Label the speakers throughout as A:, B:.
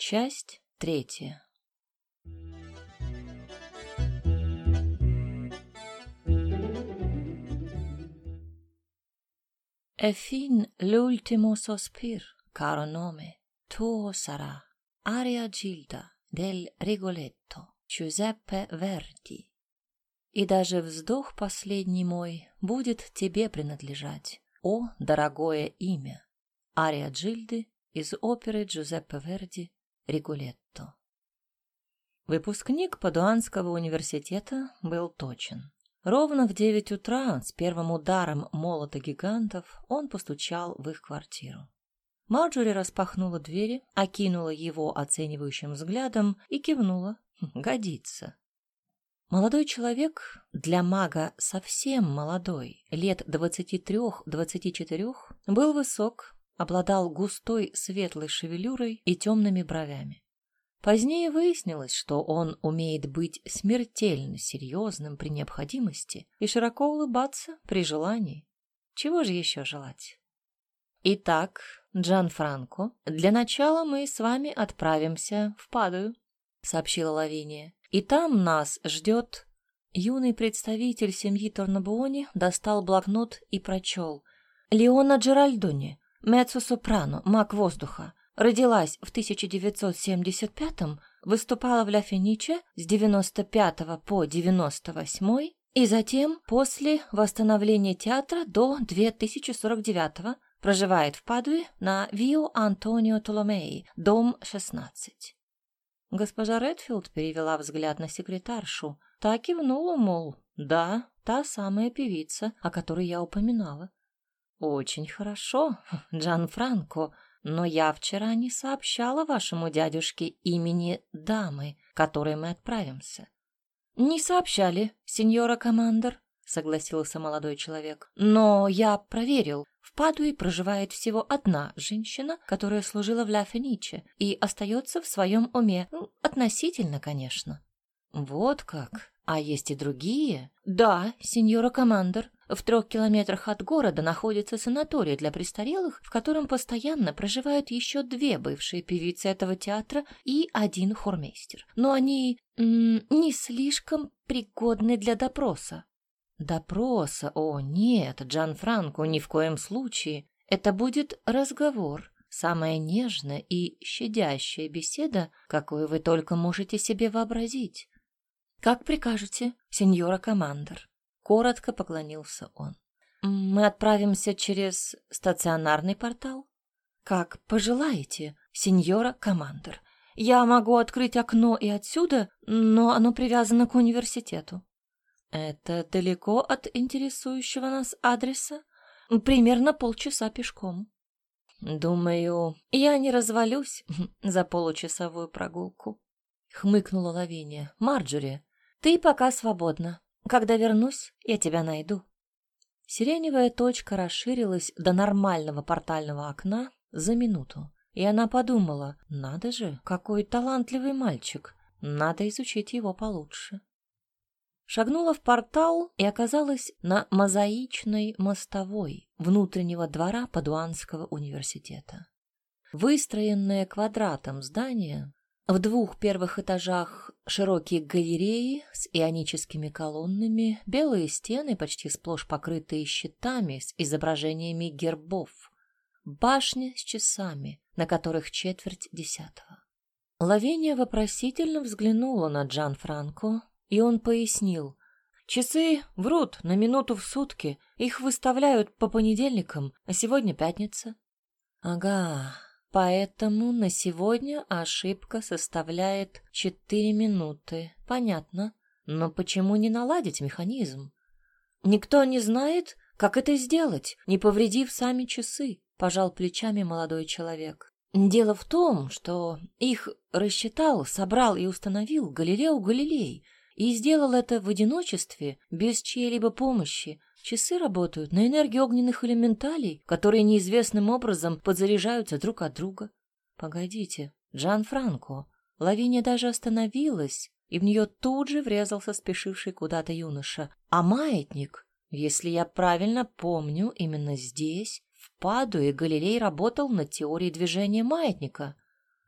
A: Часть третья. E fin l'ultimo sospir, caro nome, tuo sarà, aria Gilda del Rigoletto, Giuseppe Верди. И даже вздох последний мой будет тебе принадлежать, о, дорогое имя. Ария Джильды из оперы Джузеппе Верди «Ригулетто». Выпускник Падуанского университета был точен. Ровно в девять утра с первым ударом молота гигантов он постучал в их квартиру. Марджори распахнула двери, окинула его оценивающим взглядом и кивнула. «Годится». Молодой человек, для мага совсем молодой, лет двадцати трех-двадцати четырех, был высок, обладал густой светлой шевелюрой и темными бровями. Позднее выяснилось, что он умеет быть смертельно серьезным при необходимости и широко улыбаться при желании. Чего же еще желать? Итак, Джан Франко, для начала мы с вами отправимся в Падую, сообщила Лавиния. И там нас ждет... Юный представитель семьи Торнабуони достал блокнот и прочел. Леона Джеральдони, меццо-сопрано, маг воздуха, родилась в 1975-м, выступала в Ля Фениче с 95 по 98 и затем, после восстановления театра до 2049 проживает в Падуе на Вио Антонио Толомеи, дом 16. Госпожа Редфилд перевела взгляд на секретаршу, та кивнула, мол, да, та самая певица, о которой я упоминала. «Очень хорошо, Джан Франко, но я вчера не сообщала вашему дядюшке имени дамы, которой мы отправимся». «Не сообщали, сеньора командор», — согласился молодой человек. «Но я проверил. В Падуе проживает всего одна женщина, которая служила в Ля Фениче и остается в своем уме. Ну, относительно, конечно». «Вот как? А есть и другие?» «Да, сеньора командор. В трех километрах от города находится санаторий для престарелых, в котором постоянно проживают еще две бывшие певицы этого театра и один хормейстер. Но они м не слишком пригодны для допроса. Допроса? О, нет, Джан Франко, ни в коем случае. Это будет разговор, самая нежная и щадящая беседа, какую вы только можете себе вообразить. Как прикажете, сеньора командор. Коротко поклонился он. «Мы отправимся через стационарный портал?» «Как пожелаете, сеньора командор. Я могу открыть окно и отсюда, но оно привязано к университету». «Это далеко от интересующего нас адреса?» «Примерно полчаса пешком». «Думаю, я не развалюсь за получасовую прогулку», — хмыкнула Лавиния. «Марджори, ты пока свободна. Когда вернусь, я тебя найду. Сиреневая точка расширилась до нормального портального окна за минуту, и она подумала, надо же, какой талантливый мальчик, надо изучить его получше. Шагнула в портал и оказалась на мозаичной мостовой внутреннего двора Падуанского университета. Выстроенное квадратом здание в двух первых этажах широкие галереи с ионическими колоннами, белые стены, почти сплошь покрытые щитами с изображениями гербов, башня с часами, на которых четверть десятого. Лавения вопросительно взглянула на Джан Франко, и он пояснил. «Часы врут на минуту в сутки, их выставляют по понедельникам, а сегодня пятница». «Ага, Поэтому на сегодня ошибка составляет 4 минуты. Понятно. Но почему не наладить механизм? Никто не знает, как это сделать, не повредив сами часы, пожал плечами молодой человек. Дело в том, что их рассчитал, собрал и установил Галилео Галилей, и сделал это в одиночестве, без чьей-либо помощи, Часы работают на энергии огненных элементалей, которые неизвестным образом подзаряжаются друг от друга. Погодите, Джан Франко. Лавиния даже остановилась, и в нее тут же врезался спешивший куда-то юноша. А маятник, если я правильно помню, именно здесь, в Падуе, Галилей работал над теорией движения маятника.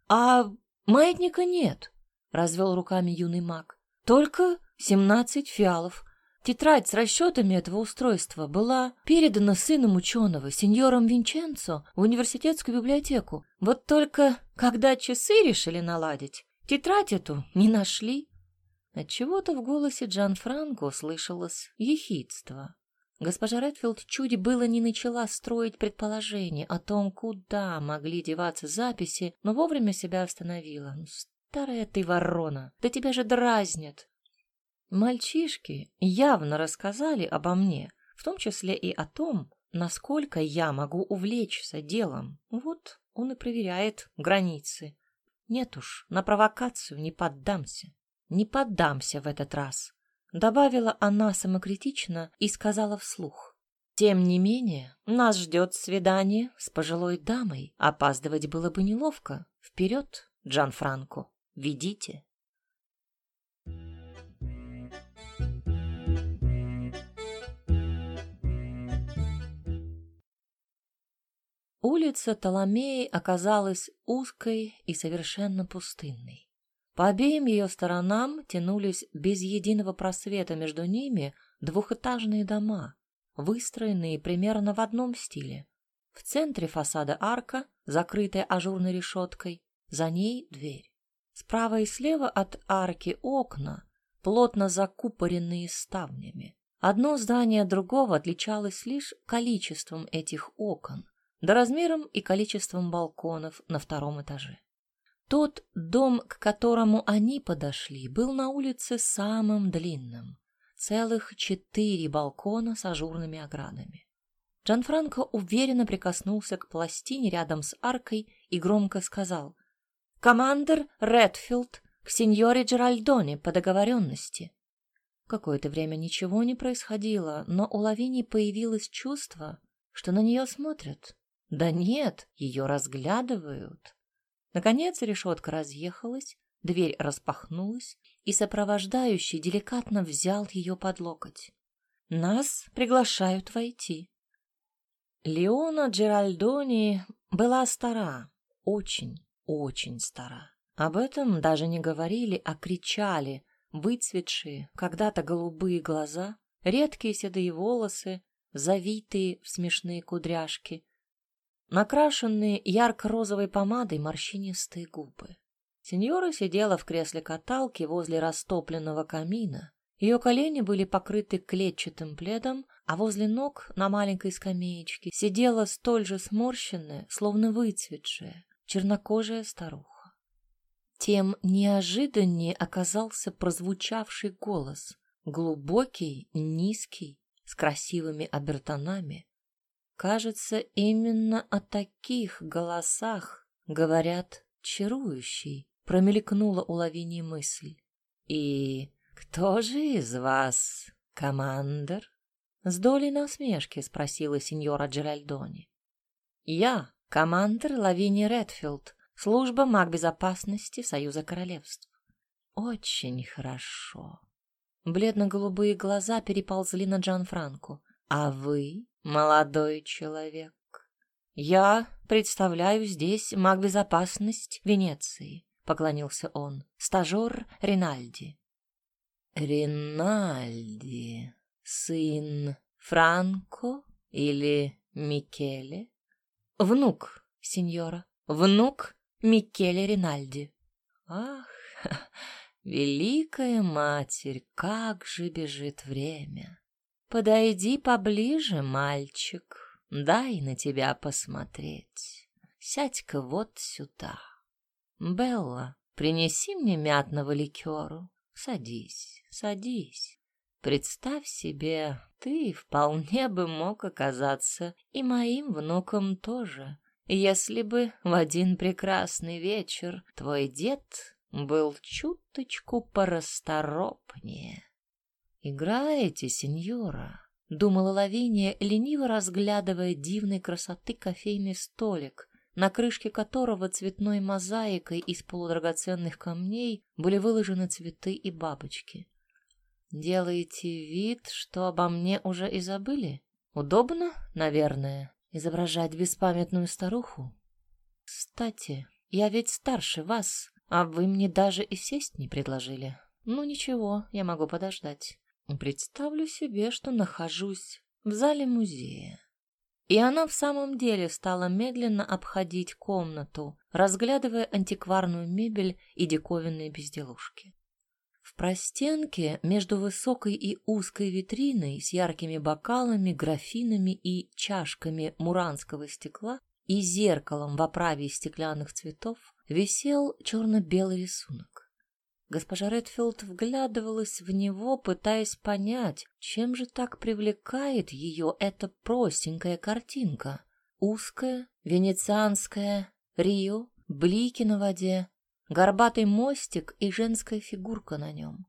A: А Маятника нет, развел руками юный маг. Только семнадцать фиалов. Тетрадь с расчетами этого устройства была передана сыном ученого, сеньором Винченцо, в университетскую библиотеку. Вот только, когда часы решили наладить, тетрадь эту не нашли. Отчего-то в голосе Джан Франко слышалось ехидство. Госпожа Редфилд чуть было не начала строить предположение о том, куда могли деваться записи, но вовремя себя остановила. «Ну, «Старая ты ворона, да тебя же дразнят!» Мальчишки явно рассказали обо мне, в том числе и о том, насколько я могу увлечься делом. Вот он и проверяет границы. Нет уж, на провокацию не поддамся. Не поддамся в этот раз. Добавила она самокритично и сказала вслух. Тем не менее, нас ждет свидание с пожилой дамой. Опаздывать было бы неловко. Вперед, Джан Франко, ведите. Улица Толомеи оказалась узкой и совершенно пустынной. По обеим ее сторонам тянулись без единого просвета между ними двухэтажные дома, выстроенные примерно в одном стиле. В центре фасада арка, закрытая ажурной решеткой, за ней дверь. Справа и слева от арки окна, плотно закупоренные ставнями. Одно здание другого отличалось лишь количеством этих окон, да размером и количеством балконов на втором этаже. Тот дом, к которому они подошли, был на улице самым длинным. Целых четыре балкона с ажурными оградами. Джанфранко уверенно прикоснулся к пластине рядом с аркой и громко сказал «Командер Редфилд к сеньоре Джеральдоне по договоренности». Какое-то время ничего не происходило, но у Лавини появилось чувство, что на нее смотрят. Да нет, ее разглядывают. Наконец решетка разъехалась, дверь распахнулась, и сопровождающий деликатно взял ее под локоть. «Нас приглашают войти». Леона Джеральдони была стара, очень, очень стара. Об этом даже не говорили, а кричали, выцветшие, когда-то голубые глаза, редкие седые волосы, завитые в смешные кудряшки, накрашенные ярко-розовой помадой морщинистые губы. Сеньора сидела в кресле каталки возле растопленного камина. Ее колени были покрыты клетчатым пледом, а возле ног на маленькой скамеечке сидела столь же сморщенная, словно выцветшая, чернокожая старуха. Тем неожиданнее оказался прозвучавший голос, глубокий, низкий, с красивыми обертонами, Кажется, именно о таких голосах говорят чарующий, промелькнула у Лавини мысль. И кто же из вас командир? С долей насмешки спросила сеньора Джеральдони. Я, командир Лавини Редфилд, служба магбезопасности Союза Королевств. Очень хорошо. Бледно-голубые глаза переползли на Джан Франко. А вы молодой человек. Я представляю здесь магбезопасность Венеции, поклонился он. Стажер Ринальди. Ринальди, сын Франко или Микеле? Внук, сеньора, внук Микеле Ринальди. Ах, великая матерь, как же бежит время! Подойди поближе, мальчик, дай на тебя посмотреть. Сядь-ка вот сюда. Белла, принеси мне мятного ликеру. Садись, садись. Представь себе, ты вполне бы мог оказаться и моим внуком тоже, если бы в один прекрасный вечер твой дед был чуточку порасторопнее. «Играете, сеньора?» — думала Лавиния, лениво разглядывая дивной красоты кофейный столик, на крышке которого цветной мозаикой из полудрагоценных камней были выложены цветы и бабочки. «Делаете вид, что обо мне уже и забыли? Удобно, наверное, изображать беспамятную старуху? Кстати, я ведь старше вас, А вы мне даже и сесть не предложили. Ну ничего, я могу подождать. Представлю себе, что нахожусь в зале музея. И она в самом деле стала медленно обходить комнату, разглядывая антикварную мебель и диковинные безделушки. В простенке между высокой и узкой витриной с яркими бокалами, графинами и чашками муранского стекла и зеркалом в оправе из стеклянных цветов висел черно-белый рисунок. Госпожа Редфилд вглядывалась в него, пытаясь понять, чем же так привлекает ее эта простенькая картинка. Узкая, венецианская, Рио, блики на воде, горбатый мостик и женская фигурка на нем.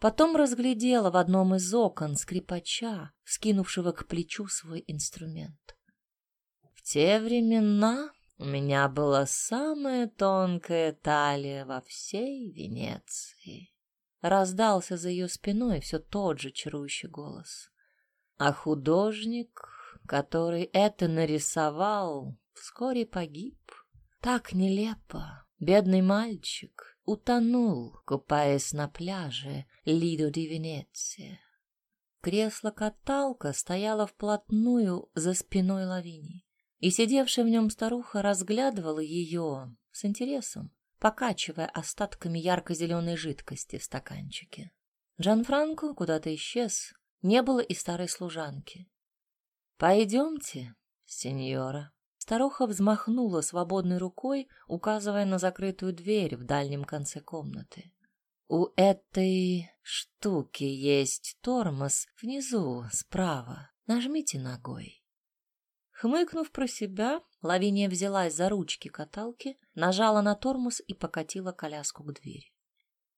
A: Потом разглядела в одном из окон скрипача, скинувшего к плечу свой инструмент. В те времена у меня была самая тонкая талия во всей Венеции. Раздался за ее спиной все тот же чарующий голос. А художник, который это нарисовал, вскоре погиб. Так нелепо. Бедный мальчик утонул, купаясь на пляже Лидо ди Венеция. Кресло-каталка стояло вплотную за спиной Лавини и сидевшая в нем старуха разглядывала ее с интересом, покачивая остатками ярко-зеленой жидкости в стаканчике. Джанфранко куда-то исчез, не было и старой служанки. «Пойдемте, сеньора». Старуха взмахнула свободной рукой, указывая на закрытую дверь в дальнем конце комнаты. «У этой штуки есть тормоз внизу, справа. Нажмите ногой». Хмыкнув про себя, Лавиния взялась за ручки каталки, нажала на тормоз и покатила коляску к двери.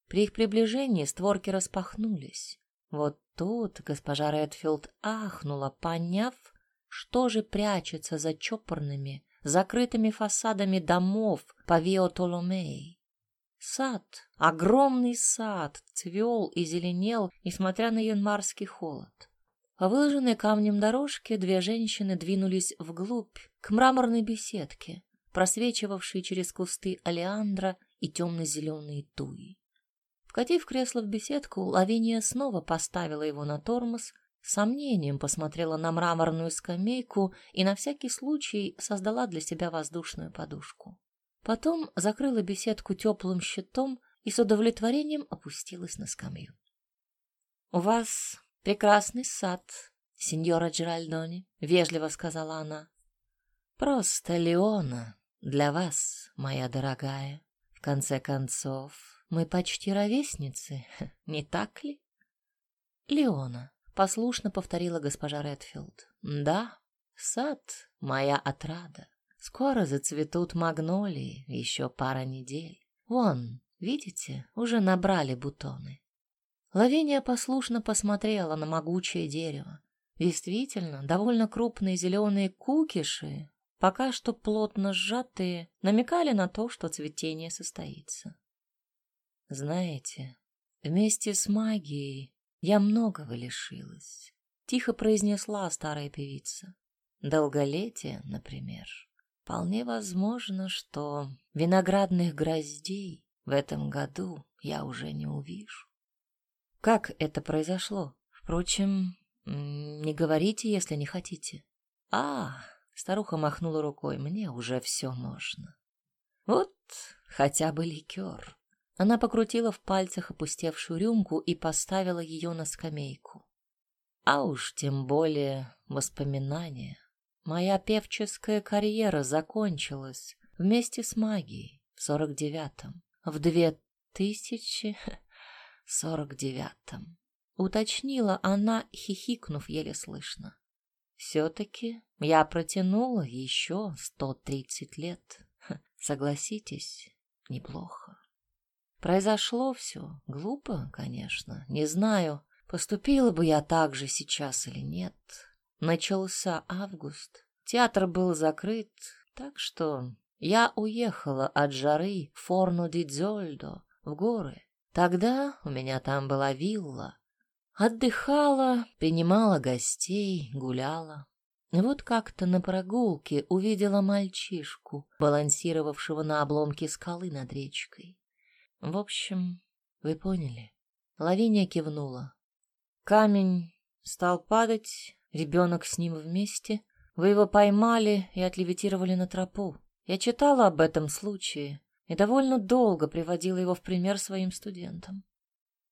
A: При их приближении створки распахнулись. Вот тут госпожа Редфилд ахнула, поняв, что же прячется за чопорными, закрытыми фасадами домов по Вио-Толомей. Сад, огромный сад, цвел и зеленел, несмотря на январский холод. По выложенной камнем дорожке две женщины двинулись вглубь, к мраморной беседке, просвечивавшей через кусты алиандра и темно-зеленые туи. Вкатив кресло в беседку, Лавиния снова поставила его на тормоз, сомнением посмотрела на мраморную скамейку и на всякий случай создала для себя воздушную подушку. Потом закрыла беседку теплым щитом и с удовлетворением опустилась на скамью. — У вас «Прекрасный сад, сеньора Джеральдони», — вежливо сказала она. «Просто Леона для вас, моя дорогая. В конце концов, мы почти ровесницы, не так ли?» «Леона», — послушно повторила госпожа Редфилд. «Да, сад — моя отрада. Скоро зацветут магнолии, еще пара недель. Вон, видите, уже набрали бутоны. Лавиния послушно посмотрела на могучее дерево. Действительно, довольно крупные зеленые кукиши, пока что плотно сжатые, намекали на то, что цветение состоится. Знаете, вместе с магией я многого лишилась, тихо произнесла старая певица. Долголетие, например. Вполне возможно, что виноградных гроздей в этом году я уже не увижу. Как это произошло? Впрочем, не говорите, если не хотите. А, старуха махнула рукой, мне уже все можно. Вот хотя бы ликер. Она покрутила в пальцах опустевшую рюмку и поставила ее на скамейку. А уж тем более воспоминания. Моя певческая карьера закончилась вместе с магией в сорок девятом. В две тысячи сорок девятом. Уточнила она, хихикнув еле слышно. Все-таки я протянула еще сто тридцать лет. Согласитесь, неплохо. Произошло все. Глупо, конечно. Не знаю, поступила бы я так же сейчас или нет. Начался август. Театр был закрыт, так что я уехала от жары в Форно-ди-Дзольдо, в горы. Тогда у меня там была вилла. Отдыхала, принимала гостей, гуляла. Вот как-то на прогулке увидела мальчишку, балансировавшего на обломке скалы над речкой. В общем, вы поняли. Лавиния кивнула. Камень стал падать, ребенок с ним вместе. Вы его поймали и отлевитировали на тропу. Я читала об этом случае и довольно долго приводила его в пример своим студентам.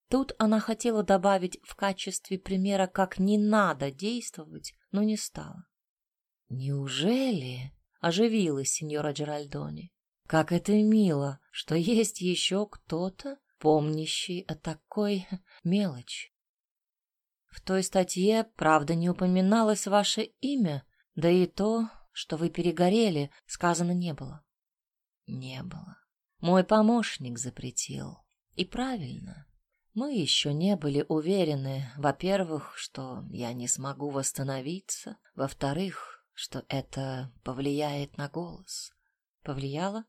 A: Тут она хотела добавить в качестве примера, как не надо действовать, но не стала. «Неужели?» — оживилась сеньора Джеральдони. «Как это мило, что есть еще кто-то, помнящий о такой мелочи. В той статье, правда, не упоминалось ваше имя, да и то, что вы перегорели, сказано не было. Не было. Мой помощник запретил. И правильно. Мы еще не были уверены, во-первых, что я не смогу восстановиться, во-вторых, что это повлияет на голос. Повлияло?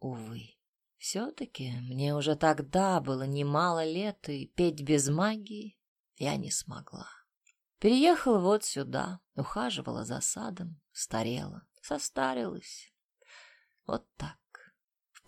A: Увы. Все-таки мне уже тогда было немало лет, и петь без магии я не смогла. Переехала вот сюда, ухаживала за садом, старела, состарилась. Вот так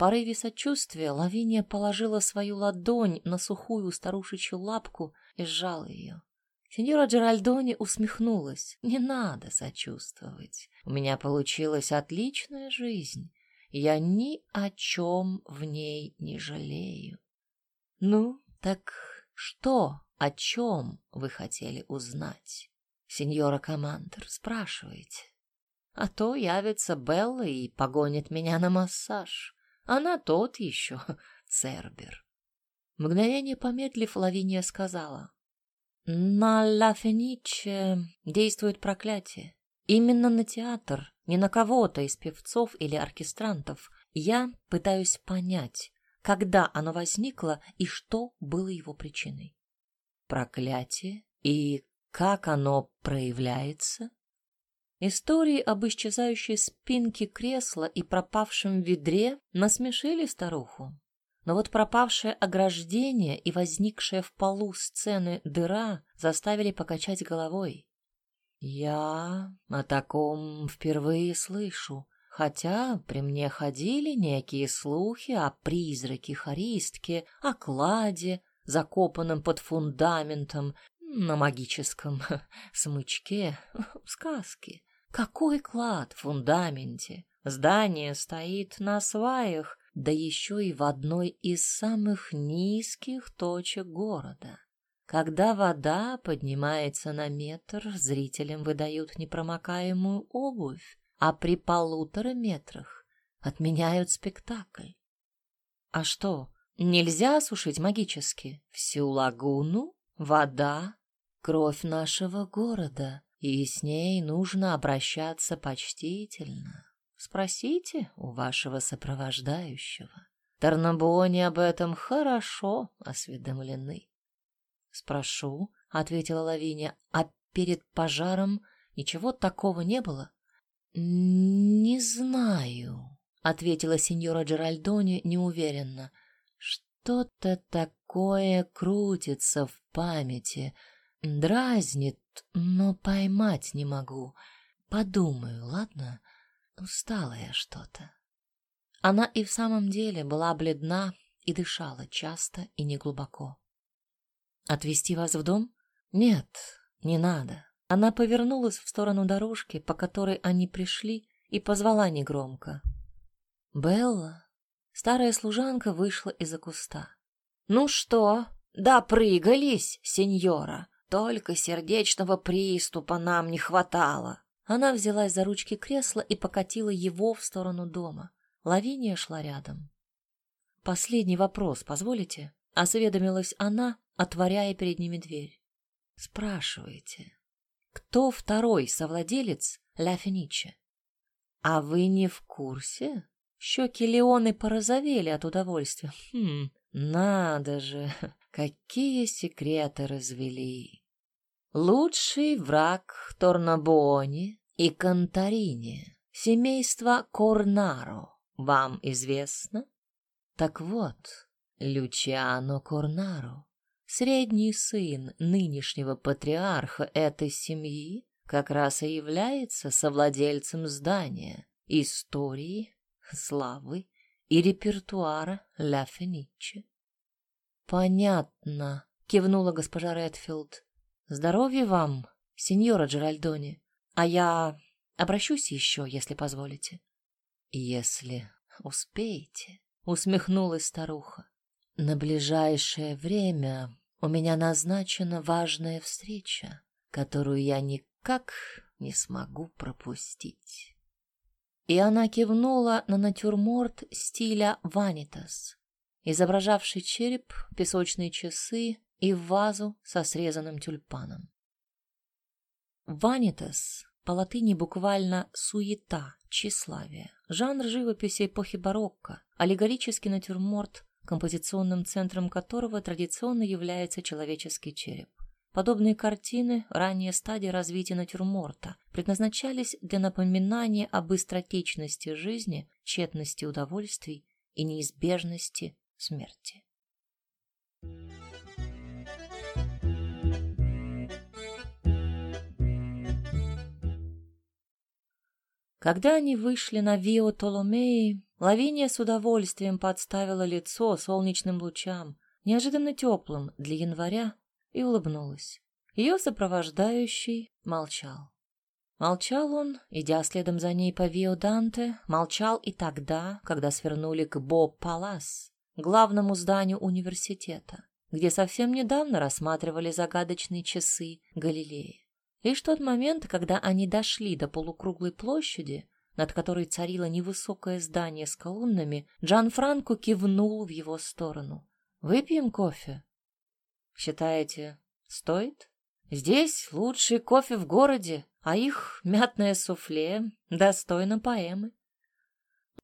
A: порыве сочувствия Лавиния положила свою ладонь на сухую старушечью лапку и сжала ее. Сеньора Джеральдони усмехнулась. «Не надо сочувствовать. У меня получилась отличная жизнь. Я ни о чем в ней не жалею». «Ну, так что, о чем вы хотели узнать?» «Сеньора Командер, спрашивайте. А то явится Белла и погонит меня на массаж. Она тот еще Цербер. Мгновение помедлив, Лавиния сказала. На Ла Фениче действует проклятие. Именно на театр, не на кого-то из певцов или оркестрантов. Я пытаюсь понять, когда оно возникло и что было его причиной. Проклятие и как оно проявляется? Истории об исчезающей спинке кресла и пропавшем ведре насмешили старуху. Но вот пропавшее ограждение и возникшая в полу сцены дыра заставили покачать головой. Я о таком впервые слышу, хотя при мне ходили некие слухи о призраке-хористке, о кладе, закопанном под фундаментом, на магическом смычке, сказки. Какой клад в фундаменте? Здание стоит на сваях, да еще и в одной из самых низких точек города. Когда вода поднимается на метр, зрителям выдают непромокаемую обувь, а при полутора метрах отменяют спектакль. А что, нельзя осушить магически? Всю лагуну? Вода? Кровь нашего города и с ней нужно обращаться почтительно. Спросите у вашего сопровождающего. Тарнабуони об этом хорошо осведомлены. — Спрошу, — ответила Лавиния, — а перед пожаром ничего такого не было? — Не знаю, — ответила сеньора Джеральдони неуверенно. — Что-то такое крутится в памяти, дразнит, но поймать не могу. Подумаю, ладно? Устала я что-то. Она и в самом деле была бледна и дышала часто и неглубоко. «Отвезти вас в дом? Нет, не надо». Она повернулась в сторону дорожки, по которой они пришли, и позвала негромко. «Белла?» Старая служанка вышла из-за куста. «Ну что, допрыгались, сеньора?» Только сердечного приступа нам не хватало. Она взялась за ручки кресла и покатила его в сторону дома. Лавиния шла рядом. «Последний вопрос, позволите?» — осведомилась она, отворяя перед ними дверь. «Спрашиваете, кто второй совладелец Ля Фениче?» «А вы не в курсе?» Щеки Леоны порозовели от удовольствия. «Хм, надо же, какие секреты развели!» Лучший враг Торнабуони и Конторини, семейство Корнаро, вам известно? Так вот, Лючиано Корнаро, средний сын нынешнего патриарха этой семьи, как раз и является совладельцем здания, истории, славы и репертуара Ля Фениче. Понятно, кивнула госпожа Редфилд. Здоровья вам, сеньора Джеральдони. А я обращусь еще, если позволите. Если успеете, усмехнулась старуха. На ближайшее время у меня назначена важная встреча, которую я никак не смогу пропустить. И она кивнула на натюрморт стиля ванитас, изображавший череп, песочные часы и вазу со срезанным тюльпаном. Ванитас по латыни буквально «суета», «тщеславие». Жанр живописи эпохи барокко, аллегорический натюрморт, композиционным центром которого традиционно является человеческий череп. Подобные картины, ранее стадии развития натюрморта, предназначались для напоминания о быстротечности жизни, тщетности удовольствий и неизбежности смерти. Когда они вышли на Вио Толомеи, Лавиния с удовольствием подставила лицо солнечным лучам, неожиданно теплым для января, и улыбнулась. Ее сопровождающий молчал. Молчал он, идя следом за ней по Вио Данте, молчал и тогда, когда свернули к Боб-Палас, главному зданию университета, где совсем недавно рассматривали загадочные часы Галилея. Лишь тот момент, когда они дошли до полукруглой площади, над которой царило невысокое здание с колоннами, Джан Франко кивнул в его сторону. «Выпьем кофе?» «Считаете, стоит?» «Здесь лучший кофе в городе, а их мятное суфле достойно поэмы».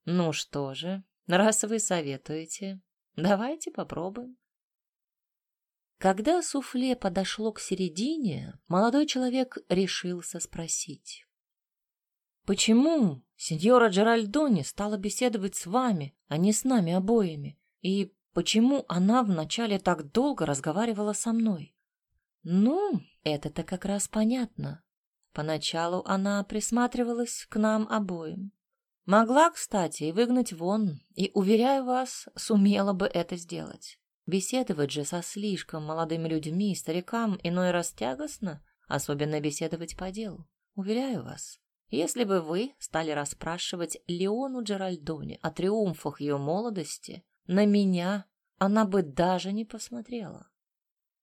A: «Ну что же, раз вы советуете, давайте попробуем». Когда суфле подошло к середине, молодой человек решился спросить. «Почему сеньора Джеральдони стала беседовать с вами, а не с нами обоими? И почему она вначале так долго разговаривала со мной?» «Ну, это-то как раз понятно. Поначалу она присматривалась к нам обоим. Могла, кстати, и выгнать вон, и, уверяю вас, сумела бы это сделать. Беседовать же со слишком молодыми людьми и старикам иной раз тягостно, особенно беседовать по делу. Уверяю вас, если бы вы стали расспрашивать Леону Джеральдоне о триумфах ее молодости, на меня она бы даже не посмотрела.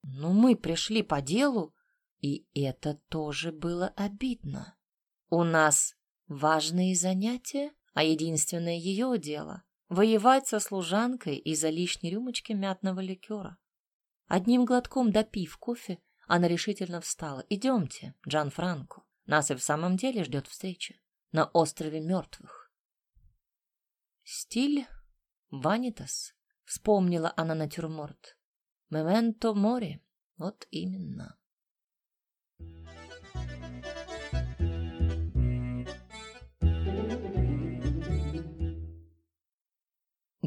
A: Но мы пришли по делу, и это тоже было обидно. У нас важные занятия, а единственное ее дело Воевать со служанкой из-за лишней рюмочки мятного ликера. Одним глотком допив кофе, она решительно встала. «Идемте, Джан Франко. Нас и в самом деле ждет встреча. На острове мертвых». Стиль Ванитас. Вспомнила она натюрморт. Мементо море. Вот именно.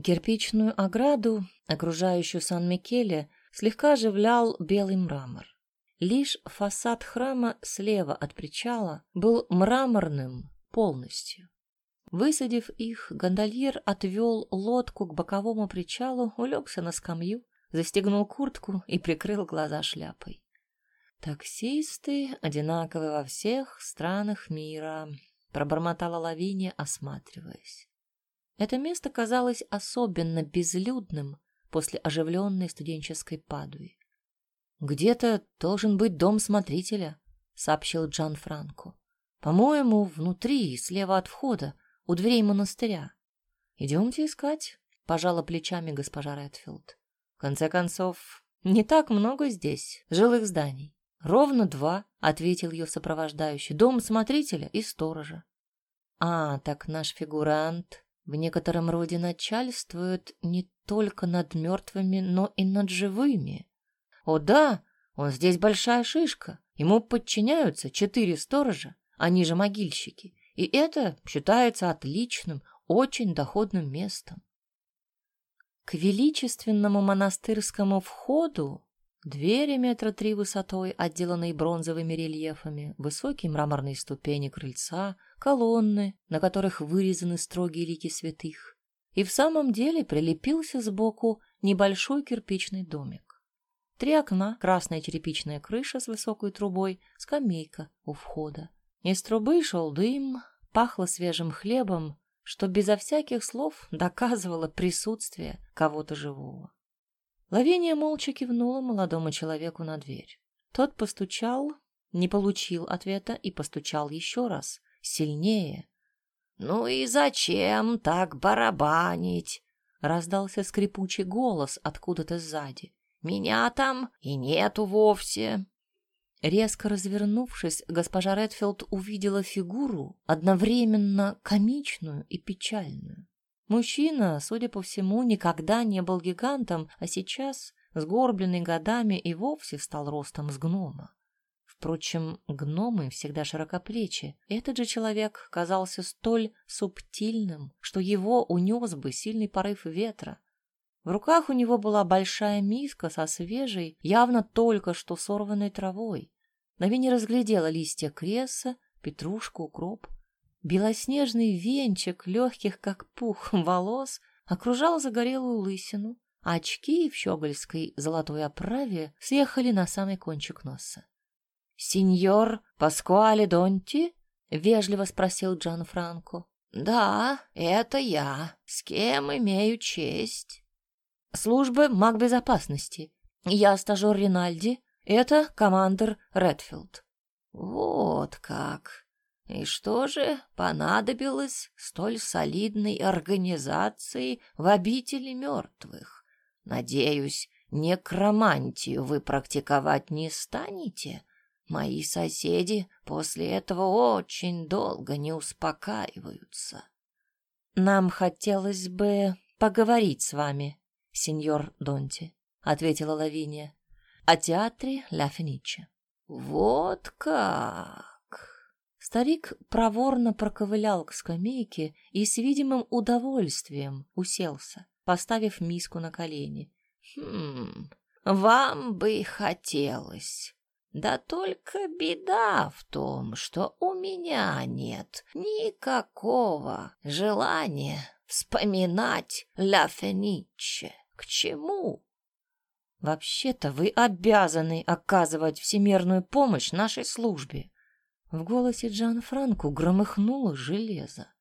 A: Кирпичную ограду, окружающую Сан-Микеле, слегка оживлял белый мрамор. Лишь фасад храма слева от причала был мраморным полностью. Высадив их, гондольер отвел лодку к боковому причалу, улегся на скамью, застегнул куртку и прикрыл глаза шляпой. «Таксисты одинаковы во всех странах мира», — пробормотала Лавиния, осматриваясь. Это место казалось особенно безлюдным после оживленной студенческой Падуи. «Где-то должен быть дом смотрителя», — сообщил Джан Франко. «По-моему, внутри, слева от входа, у дверей монастыря. Идемте искать», — пожала плечами госпожа Редфилд. «В конце концов, не так много здесь жилых зданий. Ровно два», — ответил ее сопровождающий, — «дом смотрителя и сторожа». «А, так наш фигурант в некотором роде начальствует не только над мертвыми, но и над живыми. О да, он здесь большая шишка, ему подчиняются четыре сторожа, они же могильщики, и это считается отличным, очень доходным местом. К величественному монастырскому входу Двери метра три высотой, отделанные бронзовыми рельефами, высокие мраморные ступени крыльца, колонны, на которых вырезаны строгие лики святых. И в самом деле прилепился сбоку небольшой кирпичный домик. Три окна, красная черепичная крыша с высокой трубой, скамейка у входа. Из трубы шел дым, пахло свежим хлебом, что безо всяких слов доказывало присутствие кого-то живого. Лавиния молча кивнула молодому человеку на дверь. Тот постучал, не получил ответа и постучал еще раз, сильнее. «Ну и зачем так барабанить?» — раздался скрипучий голос откуда-то сзади. «Меня там и нету вовсе». Резко развернувшись, госпожа Редфилд увидела фигуру, одновременно комичную и печальную. Мужчина, судя по всему, никогда не был гигантом, а сейчас, сгорбленный годами, и вовсе стал ростом с гнома. Впрочем, гномы всегда широкоплечи. Этот же человек казался столь субтильным, что его унес бы сильный порыв ветра. В руках у него была большая миска со свежей, явно только что сорванной травой. Нави разглядела листья креса, петрушку, укроп. Белоснежный венчик, легких как пух, волос окружал загорелую лысину, а очки в щегольской золотой оправе съехали на самый кончик носа. «Сеньор Паскуале Донти?» — вежливо спросил Джан Франко. «Да, это я. С кем имею честь?» «Службы магбезопасности. Я стажер Ринальди. Это командир Редфилд». «Вот как!» И что же понадобилось столь солидной организации в обители мертвых? Надеюсь, некромантию вы практиковать не станете? Мои соседи после этого очень долго не успокаиваются. Нам хотелось бы поговорить с вами, сеньор Донти, ответила Лавиния. О театре Ла Фениче. Вот как! Старик проворно проковылял к скамейке и с видимым удовольствием уселся, поставив миску на колени. «Хм, вам бы хотелось. Да только беда в том, что у меня нет никакого желания вспоминать Ла Фениче. К чему?» «Вообще-то вы обязаны оказывать всемирную помощь нашей службе», в голосе Джан Франку громыхнуло железо.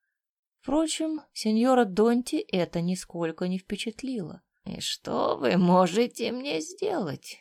A: Впрочем, сеньора Донти это нисколько не впечатлило. «И что вы можете мне сделать,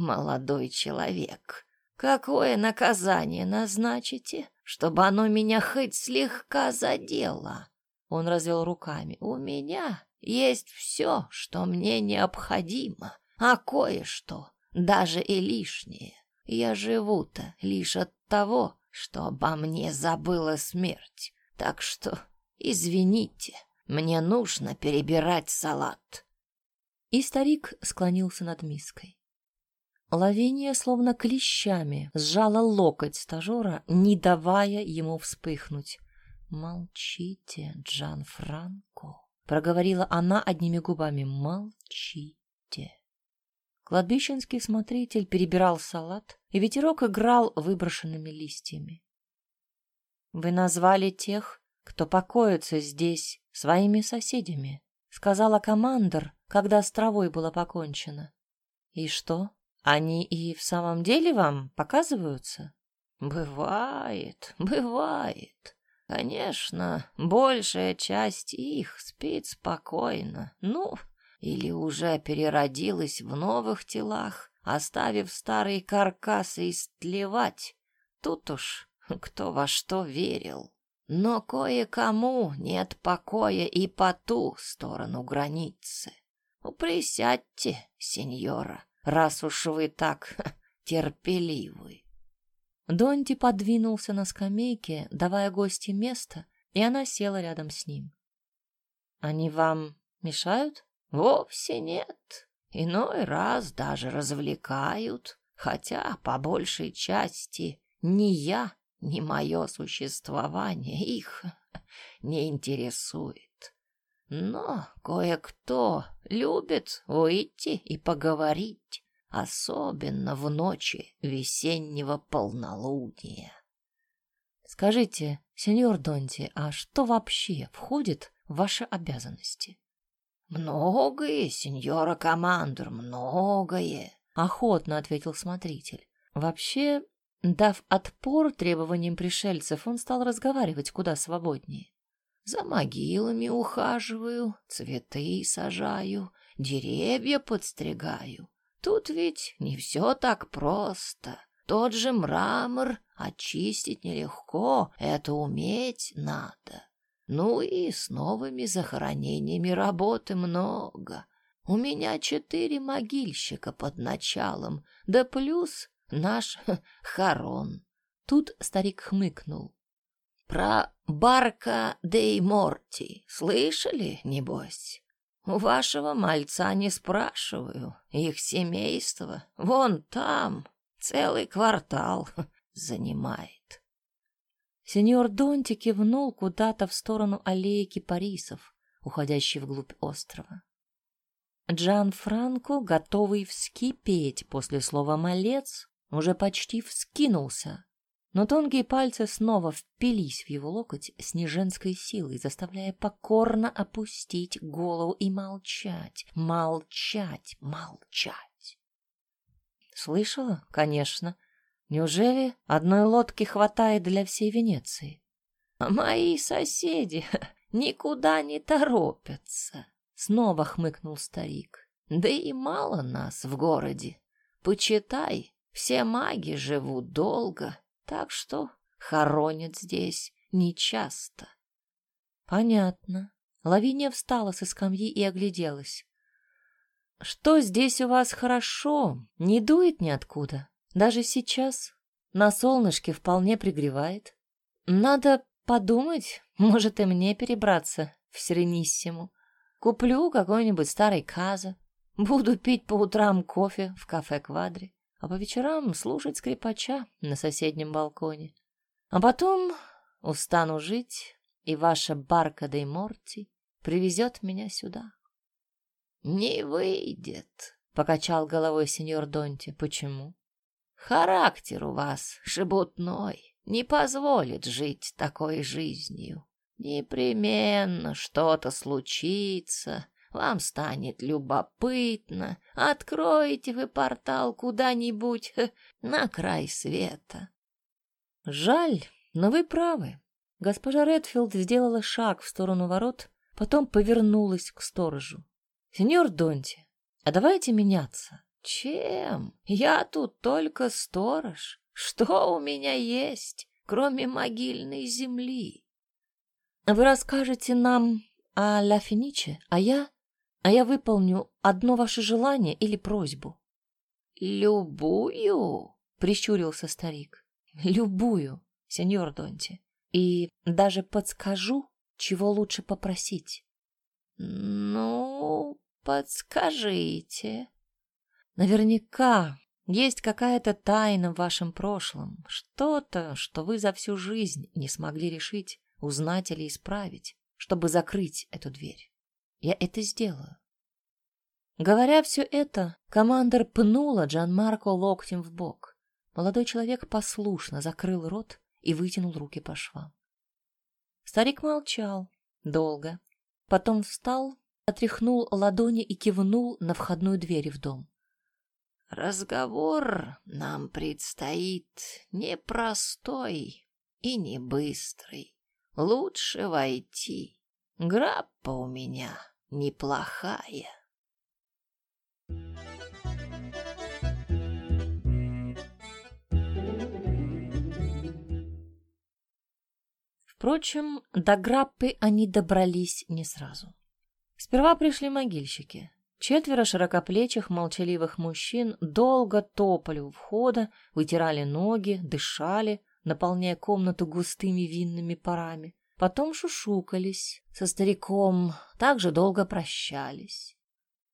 A: молодой человек? Какое наказание назначите, чтобы оно меня хоть слегка задело?» Он развел руками. «У меня есть все, что мне необходимо, а кое-что даже и лишнее. Я живу-то лишь от того, что обо мне забыла смерть. Так что, извините, мне нужно перебирать салат. И старик склонился над миской. Лавиния словно клещами сжала локоть стажера, не давая ему вспыхнуть. «Молчите, Джан Франко», — проговорила она одними губами. «Молчите». Кладбищенский смотритель перебирал салат, и ветерок играл выброшенными листьями. «Вы назвали тех, кто покоится здесь, своими соседями», — сказала командор, когда с травой было покончено. «И что, они и в самом деле вам показываются?» «Бывает, бывает. Конечно, большая часть их спит спокойно. Ну, или уже переродилась в новых телах, оставив старые каркасы истлевать. Тут уж кто во что верил. Но кое-кому нет покоя и по ту сторону границы. Ну, присядьте, сеньора, раз уж вы так терпеливы. Донти подвинулся на скамейке, давая гости место, и она села рядом с ним. «Они вам мешают?» Вовсе нет. Иной раз даже развлекают, хотя по большей части ни я, ни мое существование их не интересует. Но кое-кто любит выйти и поговорить, особенно в ночи весеннего полнолуния. Скажите, сеньор Донти, а что вообще входит в ваши обязанности?
B: Многое, сеньора командор, многое,
A: охотно ответил смотритель. Вообще, дав отпор требованиям пришельцев, он стал разговаривать куда свободнее.
B: За могилами ухаживаю, цветы сажаю, деревья подстригаю. Тут ведь не все так просто. Тот же мрамор очистить нелегко, это уметь надо. Ну и с новыми захоронениями работы много. У меня четыре могильщика под началом, да плюс наш хорон.
A: Тут старик хмыкнул.
B: Про Барка Дей Морти слышали, небось? У вашего мальца не спрашиваю. Их семейство вон там целый квартал занимает.
A: Сеньор Донти кивнул куда-то в сторону аллеи кипарисов, уходящей вглубь острова. Джан Франко, готовый вскипеть после слова «малец», уже почти вскинулся, но тонкие пальцы снова впились в его локоть с неженской силой, заставляя покорно опустить голову и молчать, молчать, молчать. Слышала? Конечно. Неужели одной лодки хватает для всей Венеции?
B: Мои соседи никуда не торопятся, снова хмыкнул старик. Да и мало нас в городе. Почитай, все маги живут долго, так что хоронят здесь нечасто.
A: Понятно. Лавиния встала со скамьи и огляделась. Что здесь у вас хорошо, не дует ниоткуда. Даже сейчас на солнышке вполне пригревает. Надо подумать, может и мне перебраться в Серениссиму. Куплю какой-нибудь старый каза, буду пить по утрам кофе в кафе Квадри а по вечерам слушать скрипача на соседнем балконе. А потом устану жить, и ваша барка де Морти привезет меня сюда.
B: — Не выйдет, —
A: покачал головой сеньор Донти. — Почему?
B: — Характер у вас шебутной, не позволит жить такой жизнью. Непременно что-то случится, вам станет любопытно. Откроете вы портал куда-нибудь на край света.
A: Жаль, но вы правы. Госпожа Редфилд сделала шаг в сторону ворот, потом повернулась к сторожу. Сеньор Донти, а давайте меняться.
B: Чем? Я тут только сторож. Что у меня есть, кроме могильной земли?
A: Вы расскажете нам о Ла Финиче, а я а я выполню одно ваше желание или просьбу.
B: Любую,
A: прищурился старик. Любую, сеньор Донти. И даже подскажу, чего лучше попросить.
B: Ну, подскажите.
A: Наверняка есть какая-то тайна в вашем прошлом, что-то, что вы за всю жизнь не смогли решить, узнать или исправить, чтобы закрыть эту дверь. Я это сделаю. Говоря все это, командир пнула Джан-Марко локтем в бок. Молодой человек послушно закрыл рот и вытянул руки по швам. Старик молчал долго, потом встал, отряхнул ладони и кивнул на входную дверь в дом.
B: Разговор нам предстоит непростой и не быстрый. Лучше войти. Граппа у меня неплохая.
A: Впрочем, до Граппы они добрались не сразу. Сперва пришли могильщики. Четверо широкоплечих молчаливых мужчин долго топали у входа, вытирали ноги, дышали, наполняя комнату густыми винными парами. Потом шушукались со стариком, также долго прощались.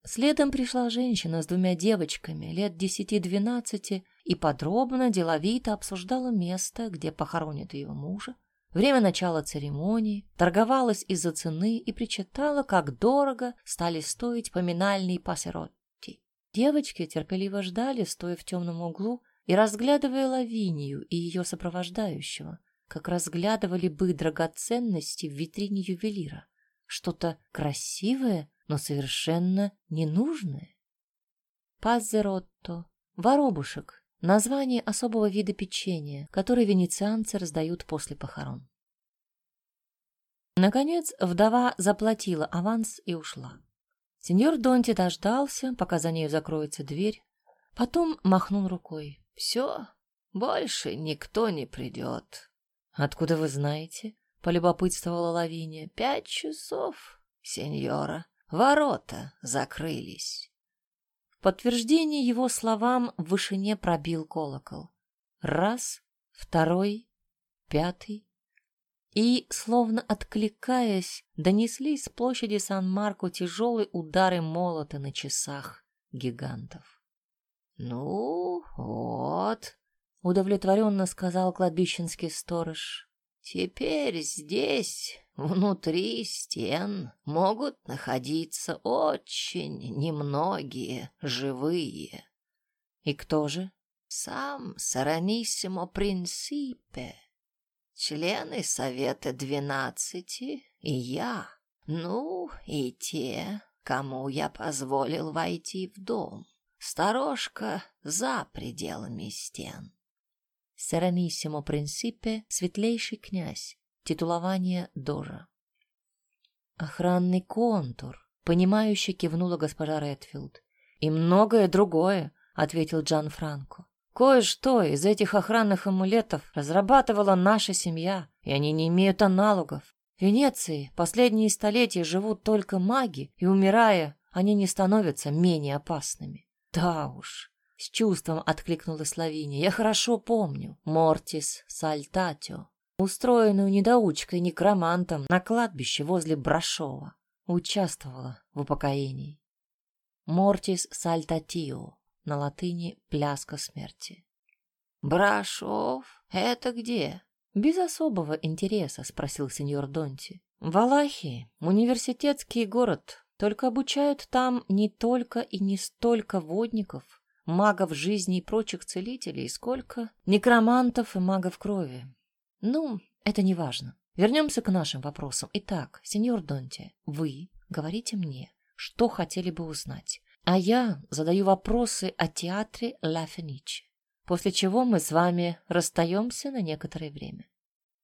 A: Следом пришла женщина с двумя девочками лет десяти-двенадцати и подробно, деловито обсуждала место, где похоронят ее мужа, время начала церемонии, торговалась из-за цены и причитала, как дорого стали стоить поминальные пасеротти. Девочки терпеливо ждали, стоя в темном углу и разглядывая Лавинию и ее сопровождающего, как разглядывали бы драгоценности в витрине ювелира. Что-то красивое но совершенно ненужное. Паззеротто, воробушек, название особого вида печенья, которое венецианцы раздают после похорон. Наконец, вдова заплатила аванс и ушла. Сеньор Донти дождался, пока за нею закроется дверь, потом махнул рукой.
B: — Все, больше никто не придет.
A: — Откуда вы знаете? — полюбопытствовала Лавиния.
B: — Пять часов, сеньора. Ворота закрылись.
A: В подтверждение его словам в вышине пробил колокол. Раз, второй, пятый. И, словно откликаясь, донеслись с площади Сан-Марко тяжелые удары молота на часах гигантов.
B: — Ну, вот, —
A: удовлетворенно сказал кладбищенский сторож.
B: — Теперь здесь Внутри стен могут находиться очень немногие живые.
A: И кто же?
B: Сам Сараниссимо Принципе, члены Совета Двенадцати и я, ну и те, кому я позволил войти в дом. Сторожка за пределами стен.
A: Сараниссимо Принципе — светлейший князь, Титулование Дожа. Охранный контур, понимающе кивнула госпожа Редфилд. И многое другое, ответил Джан Франко. Кое-что из этих охранных амулетов разрабатывала наша семья, и они не имеют аналогов. В Венеции последние столетия живут только маги, и, умирая, они не становятся менее опасными. Да уж, с чувством откликнулась Лавиния. Я хорошо помню. Мортис Сальтатио устроенную недоучкой-некромантом на кладбище возле Брашова, участвовала в упокоении. Мортис сальтатио, на латыни «пляска смерти».
B: «Брашов? Это где?»
A: «Без особого интереса», — спросил сеньор Донти. «В Алахии, университетский город, только обучают там не только и не столько водников, магов жизни и прочих целителей, сколько некромантов и магов крови. Ну, это не важно. Вернемся к нашим вопросам. Итак, сеньор Донте, вы говорите мне, что хотели бы узнать, а я задаю вопросы о театре Ла Фениче, после чего мы с вами расстаемся на некоторое время.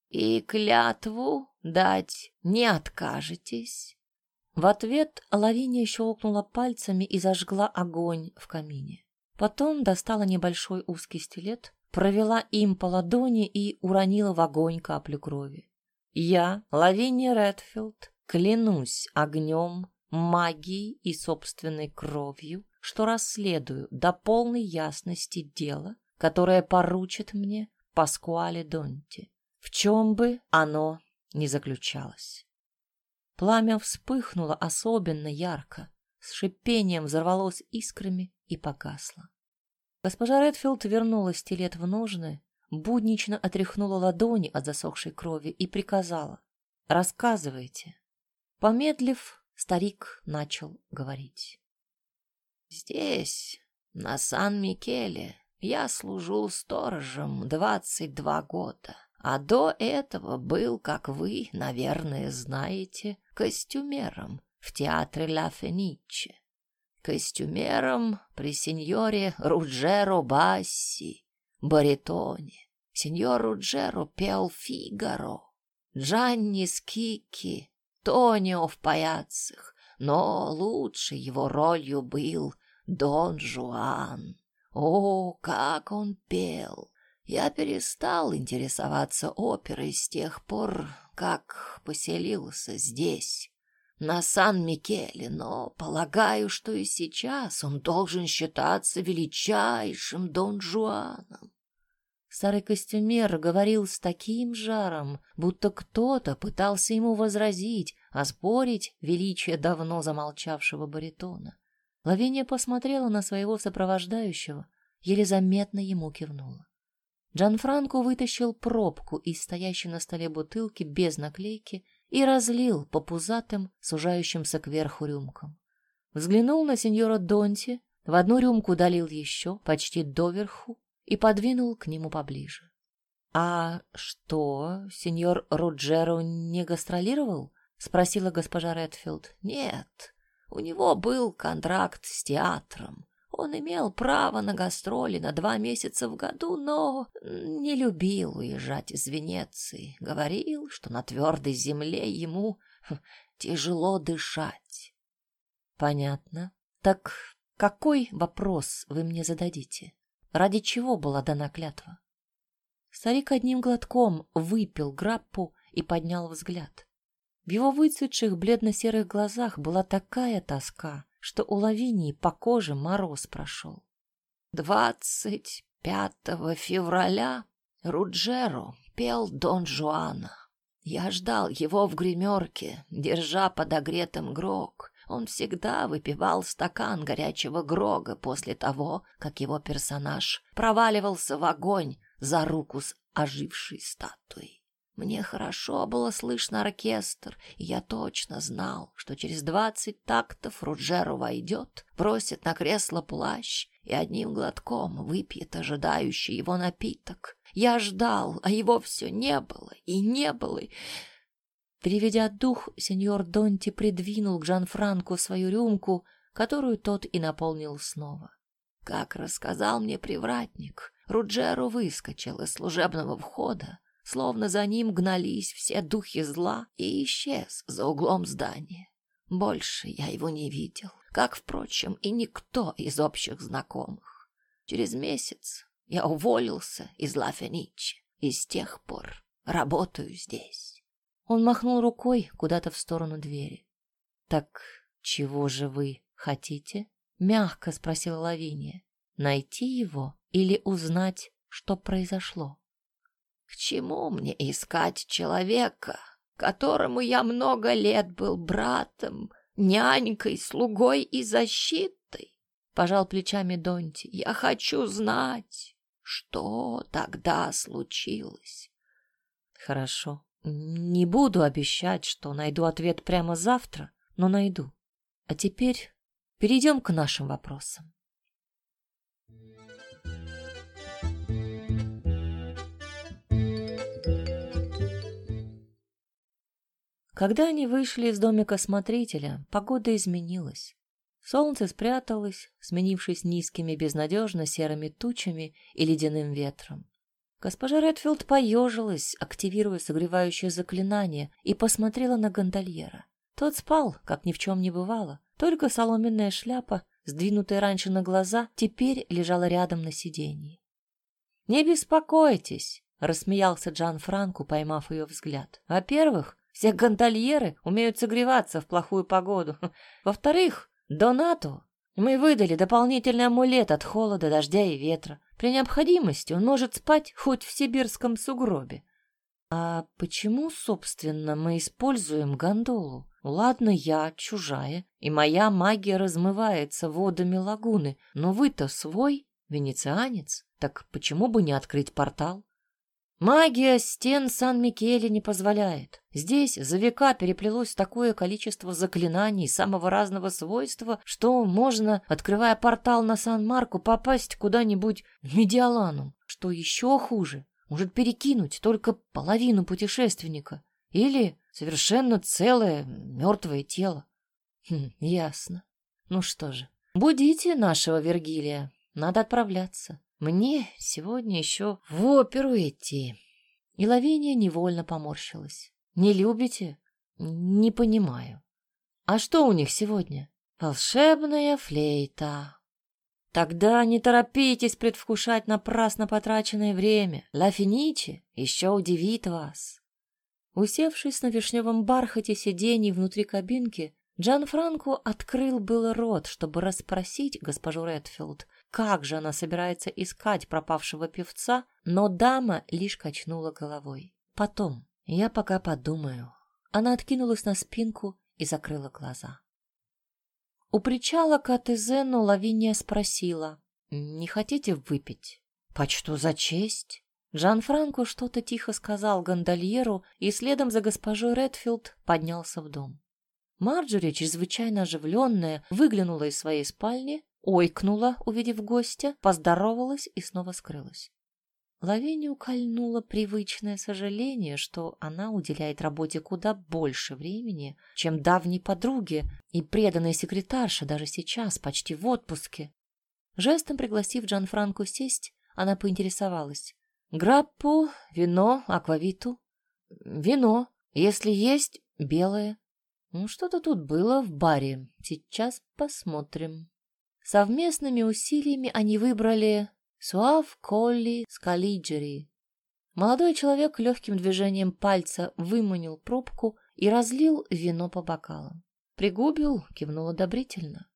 B: И клятву дать не откажетесь?
A: В ответ Лавиния щелкнула пальцами и зажгла огонь в камине. Потом достала небольшой узкий стилет, провела им по ладони и уронила в огонь каплю крови. Я, Лавиния Редфилд, клянусь огнем, магией и собственной кровью, что расследую до полной ясности дело, которое поручит мне Паскуале Донти, в чем бы оно ни заключалось. Пламя вспыхнуло особенно ярко, с шипением взорвалось искрами и погасло. Госпожа Редфилд вернула стилет в ножны, буднично отряхнула ладони от засохшей крови и приказала «Рассказывайте». Помедлив, старик начал говорить.
B: «Здесь, на Сан-Микеле, я служил сторожем двадцать два года, а до этого был, как вы, наверное, знаете, костюмером в театре Ла Фениче костюмером при сеньоре Руджеро Басси, баритоне. Сеньор Руджеро пел Фигаро, Джанни Скики, Тонио в паяцах, но лучшей его ролью был Дон Жуан. О, как он пел! Я перестал интересоваться оперой с тех пор, как поселился здесь на Сан-Микеле, но полагаю, что и сейчас он должен считаться величайшим Дон Жуаном.
A: Старый костюмер говорил с таким жаром, будто кто-то пытался ему возразить, оспорить величие давно замолчавшего баритона. Лавиния посмотрела на своего сопровождающего, еле заметно ему кивнула. Джанфранко вытащил пробку из стоящей на столе бутылки без наклейки и разлил по пузатым, сужающимся кверху рюмкам. Взглянул на сеньора Донти, в одну рюмку долил еще, почти доверху, и подвинул к нему поближе. — А что, сеньор Руджеро не гастролировал? — спросила госпожа Редфилд.
B: — Нет, У него был контракт с театром. Он имел право на гастроли на два месяца в году, но не любил уезжать из Венеции. Говорил, что на твердой земле ему тяжело дышать.
A: Понятно. Так какой вопрос вы мне зададите? Ради чего была дана клятва? Старик одним глотком выпил граппу и поднял взгляд. В его выцветших бледно-серых глазах была такая тоска, что у Лавинии по коже мороз прошел.
B: Двадцать пятого февраля Руджеро пел Дон Жуана. Я ждал его в гримерке, держа подогретым грог. Он всегда выпивал стакан горячего грога после того, как его персонаж проваливался в огонь за руку с ожившей статуей. Мне хорошо было слышно оркестр, и я точно знал, что через двадцать тактов Руджеру войдет, бросит на кресло плащ и одним глотком выпьет ожидающий его напиток. Я ждал, а его все не было и не было.
A: Переведя дух, сеньор Донти придвинул к Жан-Франку свою рюмку, которую тот и наполнил снова.
B: Как рассказал мне привратник, Руджеру выскочил из служебного входа, словно за ним гнались все духи зла, и исчез за углом здания. Больше я его не видел, как, впрочем, и никто из общих знакомых. Через месяц я уволился из Ла Феничи, и с тех пор работаю здесь.
A: Он махнул рукой куда-то в сторону двери. «Так чего же вы хотите?» — мягко спросила Лавиния. «Найти его или узнать, что произошло?»
B: К чему мне искать человека, которому я много лет был братом, нянькой, слугой и защитой? Пожал плечами Донти. Я хочу знать, что тогда случилось.
A: Хорошо. Не буду обещать, что найду ответ прямо завтра, но найду. А теперь перейдем к нашим вопросам. Когда они вышли из домика смотрителя, погода изменилась. Солнце спряталось, сменившись низкими безнадежно серыми тучами и ледяным ветром. Госпожа Редфилд поежилась, активируя согревающее заклинание, и посмотрела на гондольера. Тот спал, как ни в чем не бывало, только соломенная шляпа, сдвинутая раньше на глаза, теперь лежала рядом на сиденье. «Не беспокойтесь», — рассмеялся Джан Франку, поймав ее взгляд. «Во-первых, все гондольеры умеют согреваться в плохую погоду. Во-вторых, Донату мы выдали дополнительный амулет от холода, дождя и ветра. При необходимости он может спать хоть в сибирском сугробе. А почему, собственно, мы используем гондолу? Ладно, я чужая, и моя магия размывается водами лагуны, но вы-то свой, венецианец, так почему бы не открыть портал? Магия стен Сан-Микеле не позволяет. Здесь за века переплелось такое количество заклинаний самого разного свойства, что можно, открывая портал на Сан-Марко, попасть куда-нибудь в Медиалану. Что еще хуже, может перекинуть только половину путешественника или совершенно целое мертвое тело. Хм, ясно. Ну что же, будите нашего Вергилия, надо отправляться. Мне сегодня еще в оперу идти. И Лавиния невольно поморщилась. Не любите? Не понимаю. А что у них сегодня? Волшебная флейта. Тогда не торопитесь предвкушать напрасно потраченное время. Ла Финичи еще удивит вас. Усевшись на вишневом бархате сидений внутри кабинки, Джан Франко открыл было рот, чтобы расспросить госпожу Редфилд, как же она собирается искать пропавшего певца, но дама лишь качнула головой. Потом, я пока подумаю. Она откинулась на спинку и закрыла глаза. У причала к Атезену Лавиния спросила, «Не хотите выпить?» «Почту за честь?» Жан-Франко что-то тихо сказал гондольеру и следом за госпожой Редфилд поднялся в дом. Марджори, чрезвычайно оживленная, выглянула из своей спальни ойкнула, увидев гостя, поздоровалась и снова скрылась. Лавинию кольнуло привычное сожаление, что она уделяет работе куда больше времени, чем давней подруге и преданной секретарше даже сейчас, почти в отпуске. Жестом пригласив Джанфранко сесть, она поинтересовалась. «Граппу, вино, аквавиту?» «Вино, если есть, белое». «Ну, что-то тут было в баре. Сейчас посмотрим». Совместными усилиями они выбрали Суав Колли Скалиджери. Молодой человек легким движением пальца выманил пробку и разлил вино по бокалам. Пригубил, кивнул одобрительно.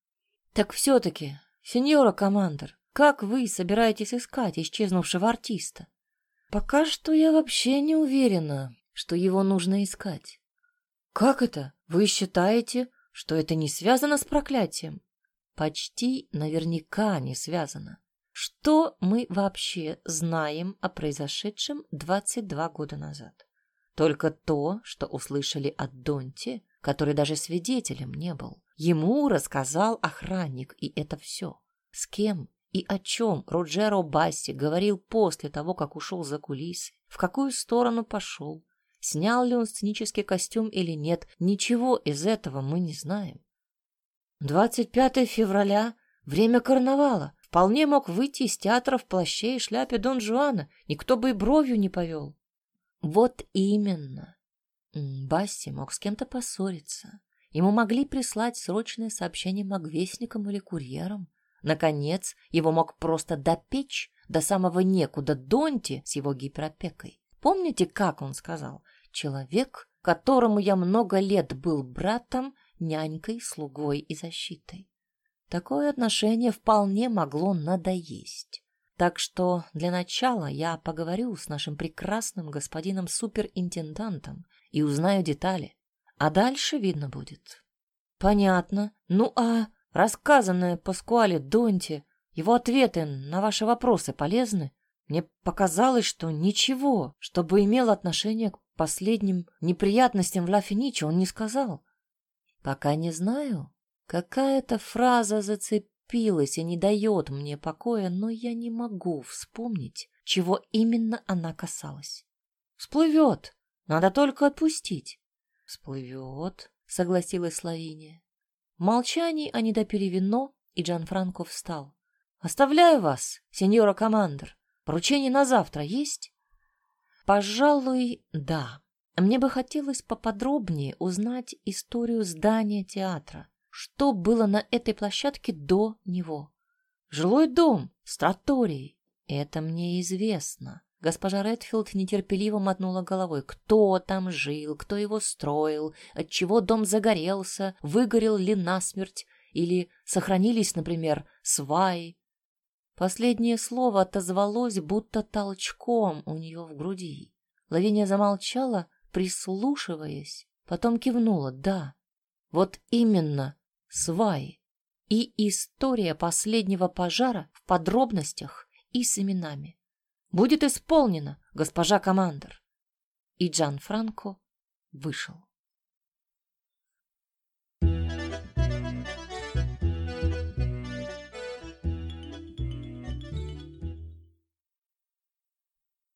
A: «Так все-таки, сеньора командор, как вы собираетесь искать исчезнувшего артиста?» «Пока что я вообще не уверена, что его нужно искать». «Как это? Вы считаете, что это не связано с проклятием?» «Почти наверняка не связано. Что мы вообще знаем о произошедшем 22 года назад? Только то, что услышали от Донти, который даже свидетелем не был. Ему рассказал охранник, и это все. С кем и о чем Роджеро Басси говорил после того, как ушел за кулисы, в какую сторону пошел, снял ли он сценический костюм или нет, ничего из этого мы не знаем. 25 февраля — время карнавала. Вполне мог выйти из театра в плаще и шляпе Дон Жуана. Никто бы и бровью не повел. Вот именно. Басси мог с кем-то поссориться. Ему могли прислать срочное сообщение магвестникам или курьерам. Наконец, его мог просто допечь до самого некуда Донти с его гиперопекой. Помните, как он сказал? Человек, которому я много лет был братом, нянькой, слугой и защитой. Такое отношение вполне могло надоесть. Так что для начала я поговорю с нашим прекрасным господином суперинтендантом и узнаю детали. А дальше видно будет. Понятно. Ну а рассказанное Паскуале Донте, его ответы на ваши вопросы полезны? Мне показалось, что ничего, чтобы имело отношение к последним неприятностям в Ла Финиче, он не сказал. Пока не знаю, Какая-то фраза зацепилась и не дает мне покоя, но я не могу вспомнить, чего именно она касалась. Всплывет, надо только отпустить. Всплывет, согласилась Славиния. В молчании они допили вино, и Джанфранко встал. Оставляю вас, сеньора командор. Поручение на завтра есть? Пожалуй, да. Мне бы хотелось поподробнее узнать историю здания театра что было на этой площадке до него. Жилой дом с троторией. Это мне известно. Госпожа Редфилд нетерпеливо мотнула головой. Кто там жил, кто его строил, отчего дом загорелся, выгорел ли насмерть, или сохранились, например, сваи. Последнее слово отозвалось будто толчком у нее в груди. Лавиния замолчала, прислушиваясь, потом кивнула. Да, вот именно сваи и история последнего пожара в подробностях и с именами. Будет исполнено, госпожа командор. И Джан Франко вышел.